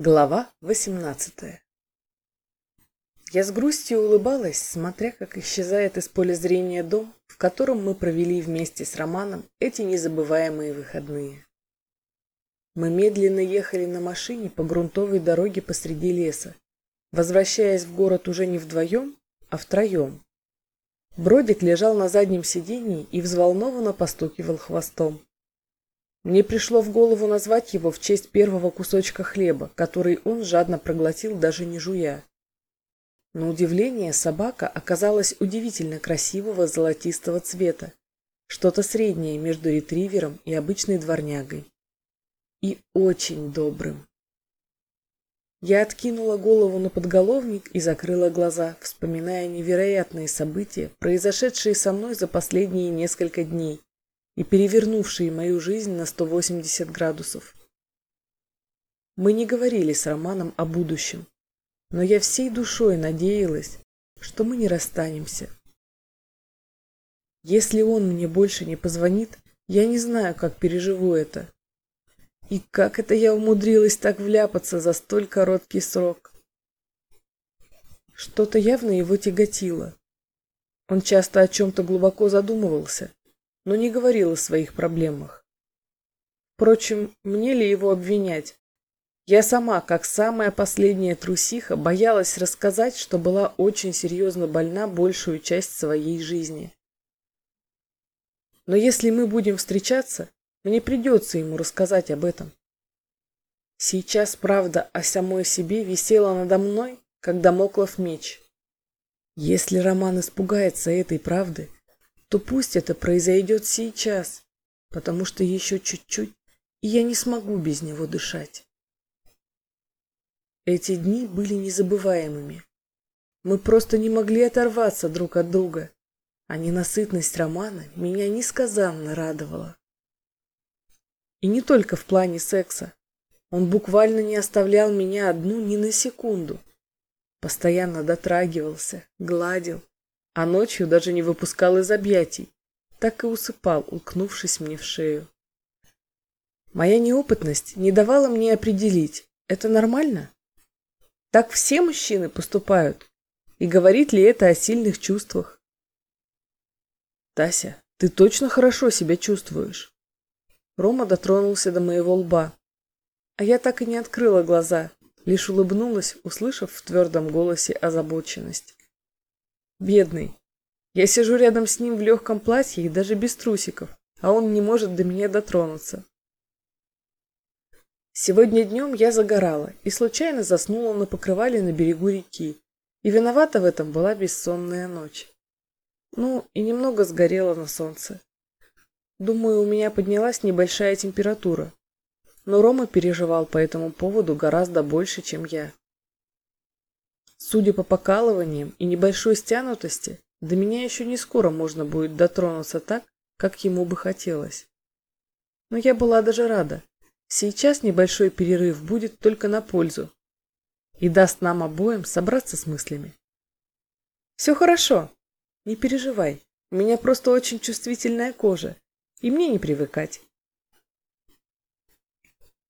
Глава 18 Я с грустью улыбалась, смотря, как исчезает из поля зрения дом, в котором мы провели вместе с Романом эти незабываемые выходные. Мы медленно ехали на машине по грунтовой дороге посреди леса, возвращаясь в город уже не вдвоем, а втроем. Бродик лежал на заднем сиденье и взволнованно постукивал хвостом. Мне пришло в голову назвать его в честь первого кусочка хлеба, который он жадно проглотил, даже не жуя. На удивление собака оказалась удивительно красивого золотистого цвета, что-то среднее между ретривером и обычной дворнягой. И очень добрым. Я откинула голову на подголовник и закрыла глаза, вспоминая невероятные события, произошедшие со мной за последние несколько дней и перевернувшие мою жизнь на 180 градусов. Мы не говорили с Романом о будущем, но я всей душой надеялась, что мы не расстанемся. Если он мне больше не позвонит, я не знаю, как переживу это. И как это я умудрилась так вляпаться за столь короткий срок? Что-то явно его тяготило. Он часто о чем-то глубоко задумывался, но не говорил о своих проблемах. Впрочем, мне ли его обвинять? Я сама, как самая последняя трусиха, боялась рассказать, что была очень серьезно больна большую часть своей жизни. Но если мы будем встречаться, мне придется ему рассказать об этом. Сейчас правда о самой себе висела надо мной, как домоклов меч. Если Роман испугается этой правды, то пусть это произойдет сейчас, потому что еще чуть-чуть, и я не смогу без него дышать. Эти дни были незабываемыми. Мы просто не могли оторваться друг от друга, а ненасытность романа меня несказанно радовала. И не только в плане секса. Он буквально не оставлял меня одну ни на секунду. Постоянно дотрагивался, гладил, а ночью даже не выпускал из объятий, так и усыпал, уткнувшись мне в шею. Моя неопытность не давала мне определить, это нормально? Так все мужчины поступают? И говорит ли это о сильных чувствах? Тася, ты точно хорошо себя чувствуешь? Рома дотронулся до моего лба. А я так и не открыла глаза, лишь улыбнулась, услышав в твердом голосе озабоченность. Бедный. Я сижу рядом с ним в легком платье и даже без трусиков, а он не может до меня дотронуться. Сегодня днем я загорала и случайно заснула на покрывале на берегу реки, и виновата в этом была бессонная ночь. Ну, и немного сгорела на солнце. Думаю, у меня поднялась небольшая температура, но Рома переживал по этому поводу гораздо больше, чем я. Судя по покалываниям и небольшой стянутости, до меня еще не скоро можно будет дотронуться так, как ему бы хотелось. Но я была даже рада. Сейчас небольшой перерыв будет только на пользу и даст нам обоим собраться с мыслями. Все хорошо, не переживай. У меня просто очень чувствительная кожа, и мне не привыкать.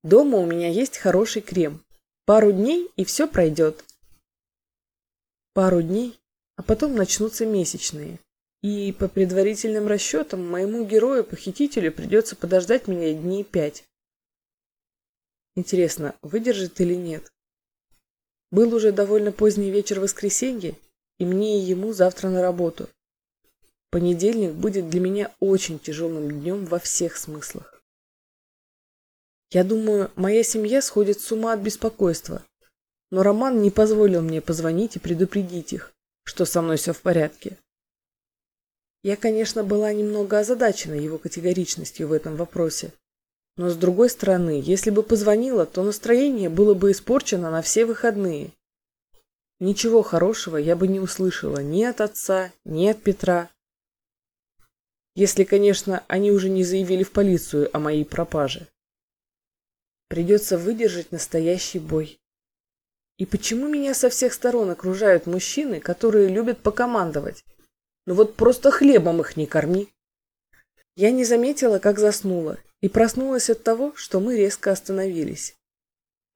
Дома у меня есть хороший крем. Пару дней, и все пройдет. Пару дней, а потом начнутся месячные. И по предварительным расчетам моему герою-похитителю придется подождать меня дней пять. Интересно, выдержит или нет? Был уже довольно поздний вечер воскресенья, и мне и ему завтра на работу. Понедельник будет для меня очень тяжелым днем во всех смыслах. Я думаю, моя семья сходит с ума от беспокойства, но Роман не позволил мне позвонить и предупредить их, что со мной все в порядке. Я, конечно, была немного озадачена его категоричностью в этом вопросе. Но с другой стороны, если бы позвонила, то настроение было бы испорчено на все выходные. Ничего хорошего я бы не услышала ни от отца, ни от Петра. Если, конечно, они уже не заявили в полицию о моей пропаже. Придется выдержать настоящий бой. И почему меня со всех сторон окружают мужчины, которые любят покомандовать? Ну вот просто хлебом их не корми. Я не заметила, как заснула, и проснулась от того, что мы резко остановились.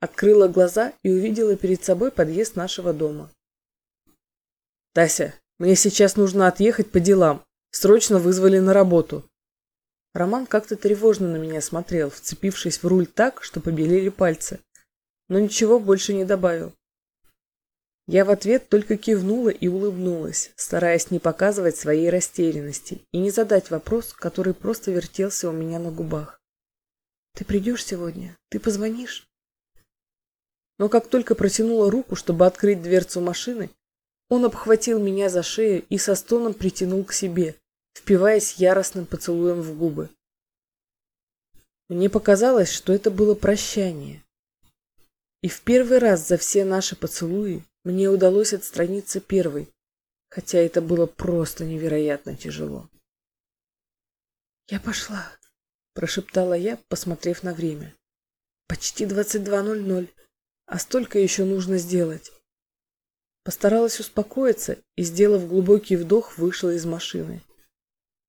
Открыла глаза и увидела перед собой подъезд нашего дома. «Тася, мне сейчас нужно отъехать по делам. Срочно вызвали на работу». Роман как-то тревожно на меня смотрел, вцепившись в руль так, что побелели пальцы. Но ничего больше не добавил. Я в ответ только кивнула и улыбнулась, стараясь не показывать своей растерянности и не задать вопрос, который просто вертелся у меня на губах. «Ты придешь сегодня? Ты позвонишь?» Но как только протянула руку, чтобы открыть дверцу машины, он обхватил меня за шею и со стоном притянул к себе, впиваясь яростным поцелуем в губы. Мне показалось, что это было прощание. И в первый раз за все наши поцелуи мне удалось отстраниться первой, хотя это было просто невероятно тяжело. «Я пошла», — прошептала я, посмотрев на время. «Почти двадцать два ноль ноль, а столько еще нужно сделать». Постаралась успокоиться и, сделав глубокий вдох, вышла из машины.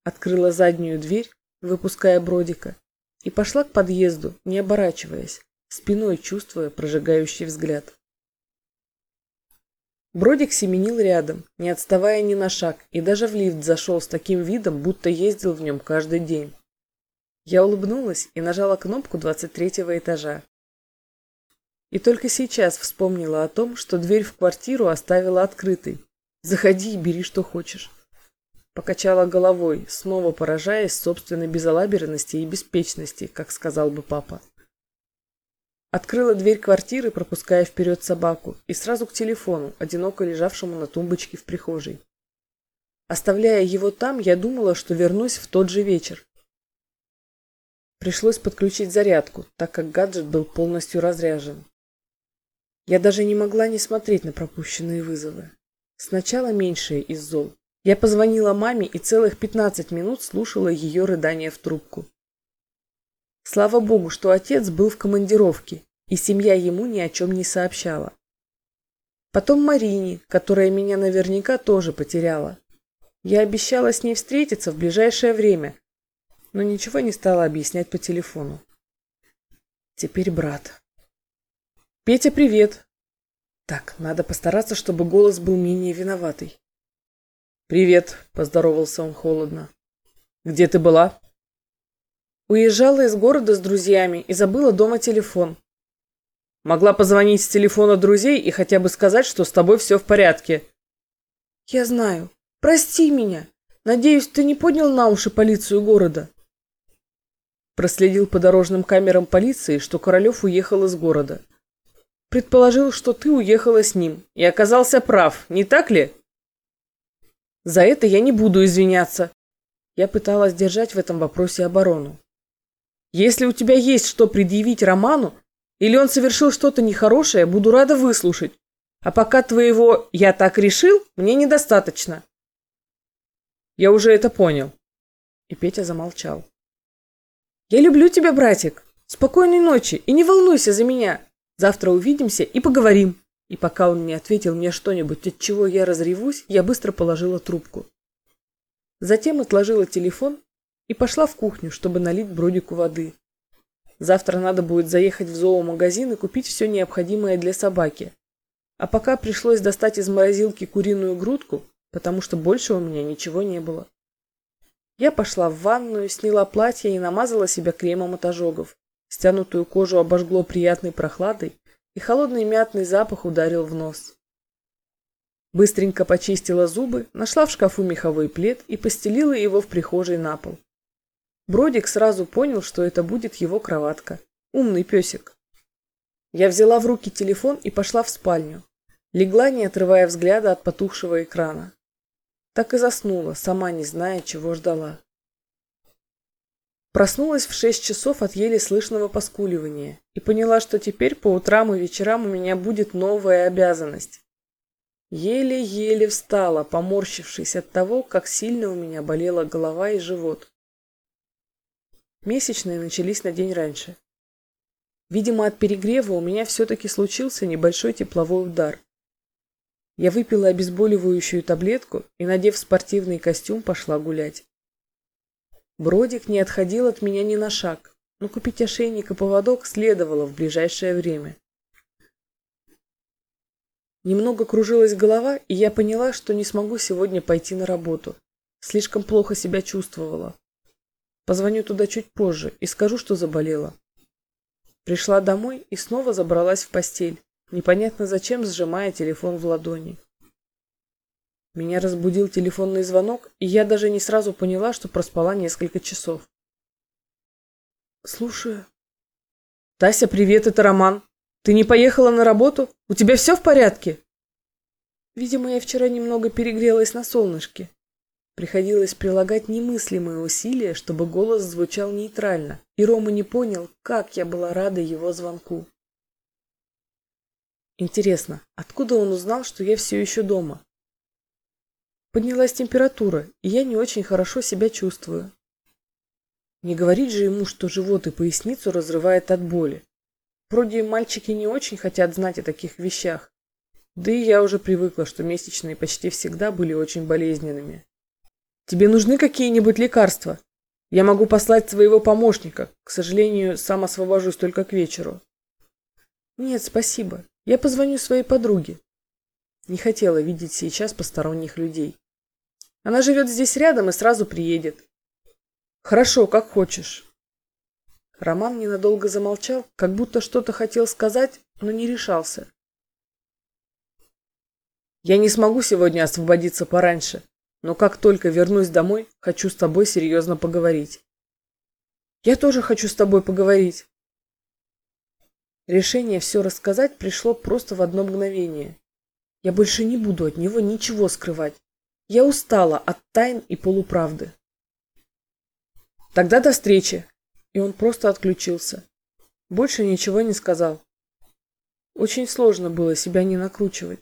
Открыла заднюю дверь, выпуская Бродика, и пошла к подъезду, не оборачиваясь, спиной чувствуя прожигающий взгляд. Бродик семенил рядом, не отставая ни на шаг, и даже в лифт зашел с таким видом, будто ездил в нем каждый день. Я улыбнулась и нажала кнопку 23 этажа. И только сейчас вспомнила о том, что дверь в квартиру оставила открытой. «Заходи и бери, что хочешь». Покачала головой, снова поражаясь собственной безалаберности и беспечности, как сказал бы папа. Открыла дверь квартиры, пропуская вперед собаку, и сразу к телефону, одиноко лежавшему на тумбочке в прихожей. Оставляя его там, я думала, что вернусь в тот же вечер. Пришлось подключить зарядку, так как гаджет был полностью разряжен. Я даже не могла не смотреть на пропущенные вызовы. Сначала меньшее из зол. Я позвонила маме и целых 15 минут слушала ее рыдания в трубку. Слава богу, что отец был в командировке, и семья ему ни о чем не сообщала. Потом Марине, которая меня наверняка тоже потеряла. Я обещала с ней встретиться в ближайшее время, но ничего не стала объяснять по телефону. Теперь брат. «Петя, привет!» Так, надо постараться, чтобы голос был менее виноватый. «Привет!» – поздоровался он холодно. «Где ты была?» Уезжала из города с друзьями и забыла дома телефон. Могла позвонить с телефона друзей и хотя бы сказать, что с тобой все в порядке. Я знаю. Прости меня. Надеюсь, ты не поднял на уши полицию города. Проследил по дорожным камерам полиции, что Королев уехал из города. Предположил, что ты уехала с ним, и оказался прав, не так ли? За это я не буду извиняться. Я пыталась держать в этом вопросе оборону. Если у тебя есть что предъявить Роману, или он совершил что-то нехорошее, буду рада выслушать. А пока твоего «я так решил» мне недостаточно. Я уже это понял. И Петя замолчал. Я люблю тебя, братик. Спокойной ночи и не волнуйся за меня. Завтра увидимся и поговорим. И пока он не ответил мне что-нибудь, от чего я разревусь, я быстро положила трубку. Затем отложила телефон и пошла в кухню, чтобы налить бродику воды. Завтра надо будет заехать в зоомагазин и купить все необходимое для собаки. А пока пришлось достать из морозилки куриную грудку, потому что больше у меня ничего не было. Я пошла в ванную, сняла платье и намазала себя кремом от ожогов. Стянутую кожу обожгло приятной прохладой, и холодный мятный запах ударил в нос. Быстренько почистила зубы, нашла в шкафу меховой плед и постелила его в прихожей на пол. Бродик сразу понял, что это будет его кроватка. Умный песик. Я взяла в руки телефон и пошла в спальню. Легла, не отрывая взгляда от потухшего экрана. Так и заснула, сама не зная, чего ждала. Проснулась в шесть часов от еле слышного поскуливания и поняла, что теперь по утрам и вечерам у меня будет новая обязанность. Еле-еле встала, поморщившись от того, как сильно у меня болела голова и живот. Месячные начались на день раньше. Видимо, от перегрева у меня все-таки случился небольшой тепловой удар. Я выпила обезболивающую таблетку и, надев спортивный костюм, пошла гулять. Бродик не отходил от меня ни на шаг, но купить ошейник и поводок следовало в ближайшее время. Немного кружилась голова, и я поняла, что не смогу сегодня пойти на работу. Слишком плохо себя чувствовала. Позвоню туда чуть позже и скажу, что заболела. Пришла домой и снова забралась в постель, непонятно зачем сжимая телефон в ладони. Меня разбудил телефонный звонок, и я даже не сразу поняла, что проспала несколько часов. Слушаю. Тася, привет, это Роман. Ты не поехала на работу? У тебя все в порядке? Видимо, я вчера немного перегрелась на солнышке. Приходилось прилагать немыслимые усилия, чтобы голос звучал нейтрально, и Рома не понял, как я была рада его звонку. Интересно, откуда он узнал, что я все еще дома? Поднялась температура, и я не очень хорошо себя чувствую. Не говорить же ему, что живот и поясницу разрывает от боли. Вроде мальчики не очень хотят знать о таких вещах. Да и я уже привыкла, что месячные почти всегда были очень болезненными. Тебе нужны какие-нибудь лекарства? Я могу послать своего помощника. К сожалению, сам освобожусь только к вечеру. Нет, спасибо. Я позвоню своей подруге. Не хотела видеть сейчас посторонних людей. Она живет здесь рядом и сразу приедет. Хорошо, как хочешь. Роман ненадолго замолчал, как будто что-то хотел сказать, но не решался. Я не смогу сегодня освободиться пораньше, но как только вернусь домой, хочу с тобой серьезно поговорить. Я тоже хочу с тобой поговорить. Решение все рассказать пришло просто в одно мгновение. Я больше не буду от него ничего скрывать. Я устала от тайн и полуправды. Тогда до встречи. И он просто отключился. Больше ничего не сказал. Очень сложно было себя не накручивать.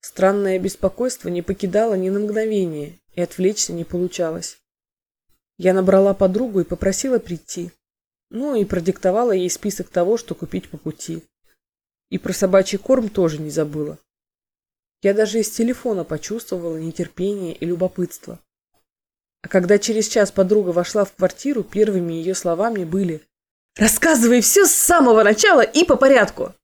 Странное беспокойство не покидало ни на мгновение, и отвлечься не получалось. Я набрала подругу и попросила прийти. Ну и продиктовала ей список того, что купить по пути. И про собачий корм тоже не забыла. Я даже из телефона почувствовала нетерпение и любопытство. А когда через час подруга вошла в квартиру, первыми ее словами были «Рассказывай все с самого начала и по порядку!»